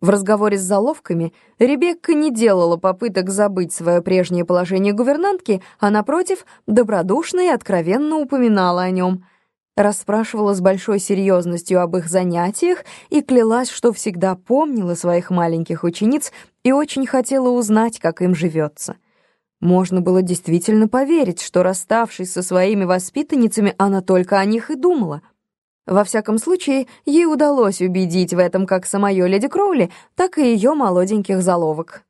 В разговоре с заловками Ребекка не делала попыток забыть свое прежнее положение гувернантки, а, напротив, добродушно и откровенно упоминала о нем. Расспрашивала с большой серьезностью об их занятиях и клялась, что всегда помнила своих маленьких учениц и очень хотела узнать, как им живется. Можно было действительно поверить, что, расставшись со своими воспитанницами, она только о них и думала — во всяком случае, ей удалось убедить в этом как самое леди Кроули, так и ее молоденьких заловок.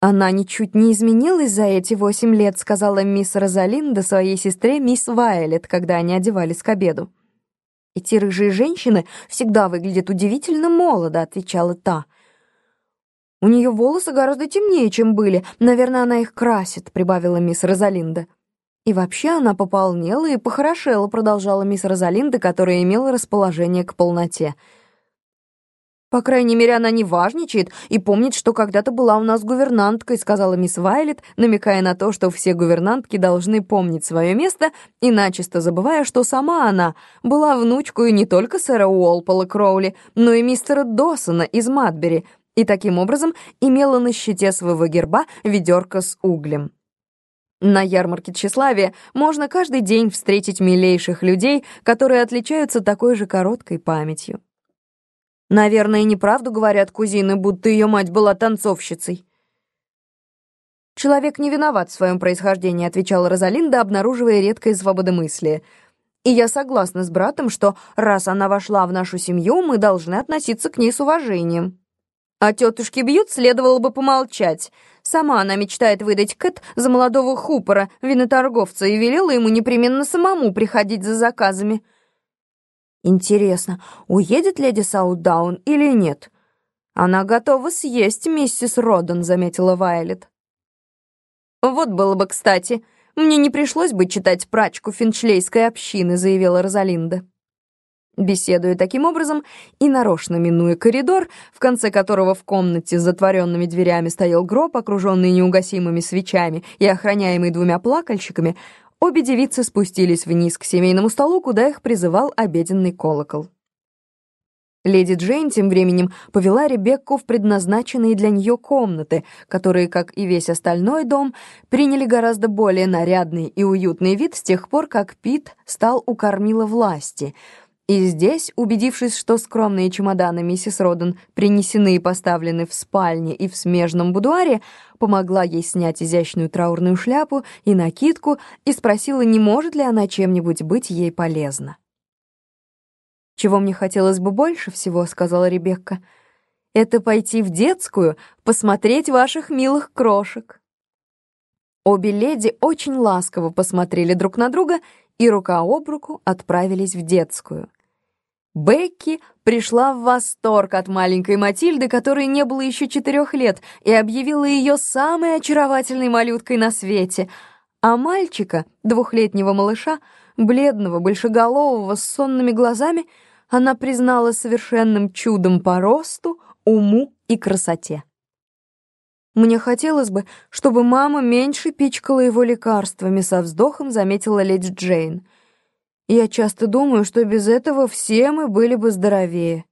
«Она ничуть не изменилась за эти восемь лет», сказала мисс Розалинда своей сестре мисс Вайлет, когда они одевались к обеду. «Эти рыжие женщины всегда выглядят удивительно молодо», — отвечала та. «У нее волосы гораздо темнее, чем были. Наверное, она их красит», — прибавила мисс Розалинда. И вообще она пополнела и похорошела, продолжала мисс Розалинда, которая имела расположение к полноте. «По крайней мере, она не важничает и помнит, что когда-то была у нас гувернанткой», сказала мисс Вайлет, намекая на то, что все гувернантки должны помнить свое место, и начисто забывая, что сама она была внучкой не только сэра Уолпола Кроули, но и мистера Досона из Матбери, и таким образом имела на щите своего герба ведерко с углем. На ярмарке тщеславия можно каждый день встретить милейших людей, которые отличаются такой же короткой памятью. Наверное, неправду говорят кузины, будто ее мать была танцовщицей. «Человек не виноват в своем происхождении», — отвечала Розалинда, обнаруживая редкое свободомыслие. «И я согласна с братом, что раз она вошла в нашу семью, мы должны относиться к ней с уважением». А тетушки бьют, следовало бы помолчать. Сама она мечтает выдать Кэт за молодого хупора, виноторговца, и велела ему непременно самому приходить за заказами. Интересно, уедет леди Саутдаун или нет? Она готова съесть миссис Родден, заметила Вайлет. Вот было бы кстати. Мне не пришлось бы читать прачку финчлейской общины, заявила Розалинда. Беседуя таким образом и нарочно минуя коридор, в конце которого в комнате с затворенными дверями стоял гроб, окруженный неугасимыми свечами и охраняемый двумя плакальщиками, обе девицы спустились вниз к семейному столу, куда их призывал обеденный колокол. Леди Джейн тем временем повела Ребекку в предназначенные для нее комнаты, которые, как и весь остальной дом, приняли гораздо более нарядный и уютный вид с тех пор, как Пит стал у кормила власти — и здесь, убедившись, что скромные чемоданы миссис Роден принесены и поставлены в спальне и в смежном будуаре, помогла ей снять изящную траурную шляпу и накидку и спросила, не может ли она чем-нибудь быть ей полезна. «Чего мне хотелось бы больше всего», — сказала Ребекка, — «это пойти в детскую, посмотреть ваших милых крошек». Обе леди очень ласково посмотрели друг на друга и рука об руку отправились в детскую. Бекки пришла в восторг от маленькой Матильды, которой не было еще четырех лет, и объявила ее самой очаровательной малюткой на свете. А мальчика, двухлетнего малыша, бледного, большеголового, с сонными глазами, она признала совершенным чудом по росту, уму и красоте. «Мне хотелось бы, чтобы мама меньше пичкала его лекарствами», со вздохом заметила леди Джейн. Я часто думаю, что без этого все мы были бы здоровее.